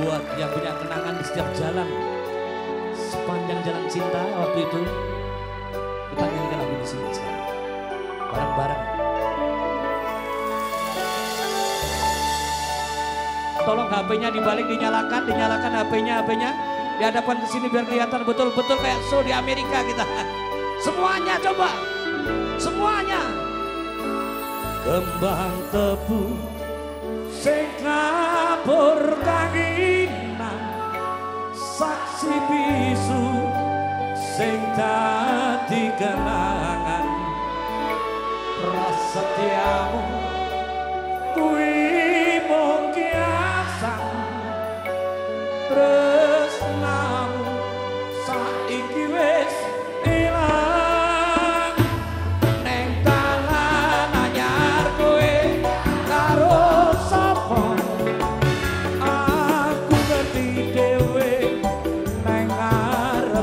buat yang punya kenangan di setiap jalan sepanjang jalan cinta waktu itu kita nyanyikan lagu di sini sekarang bareng-bareng. Tolong HP-nya dibalik dinyalakan dinyalakan HP-nya HP-nya di hadapan ke sini biar kelihatan betul-betul kayak show di Amerika kita. Semuanya coba. Semuanya. Kembang tebu sekarang pisu sing dadi kenangan. Prasetyamu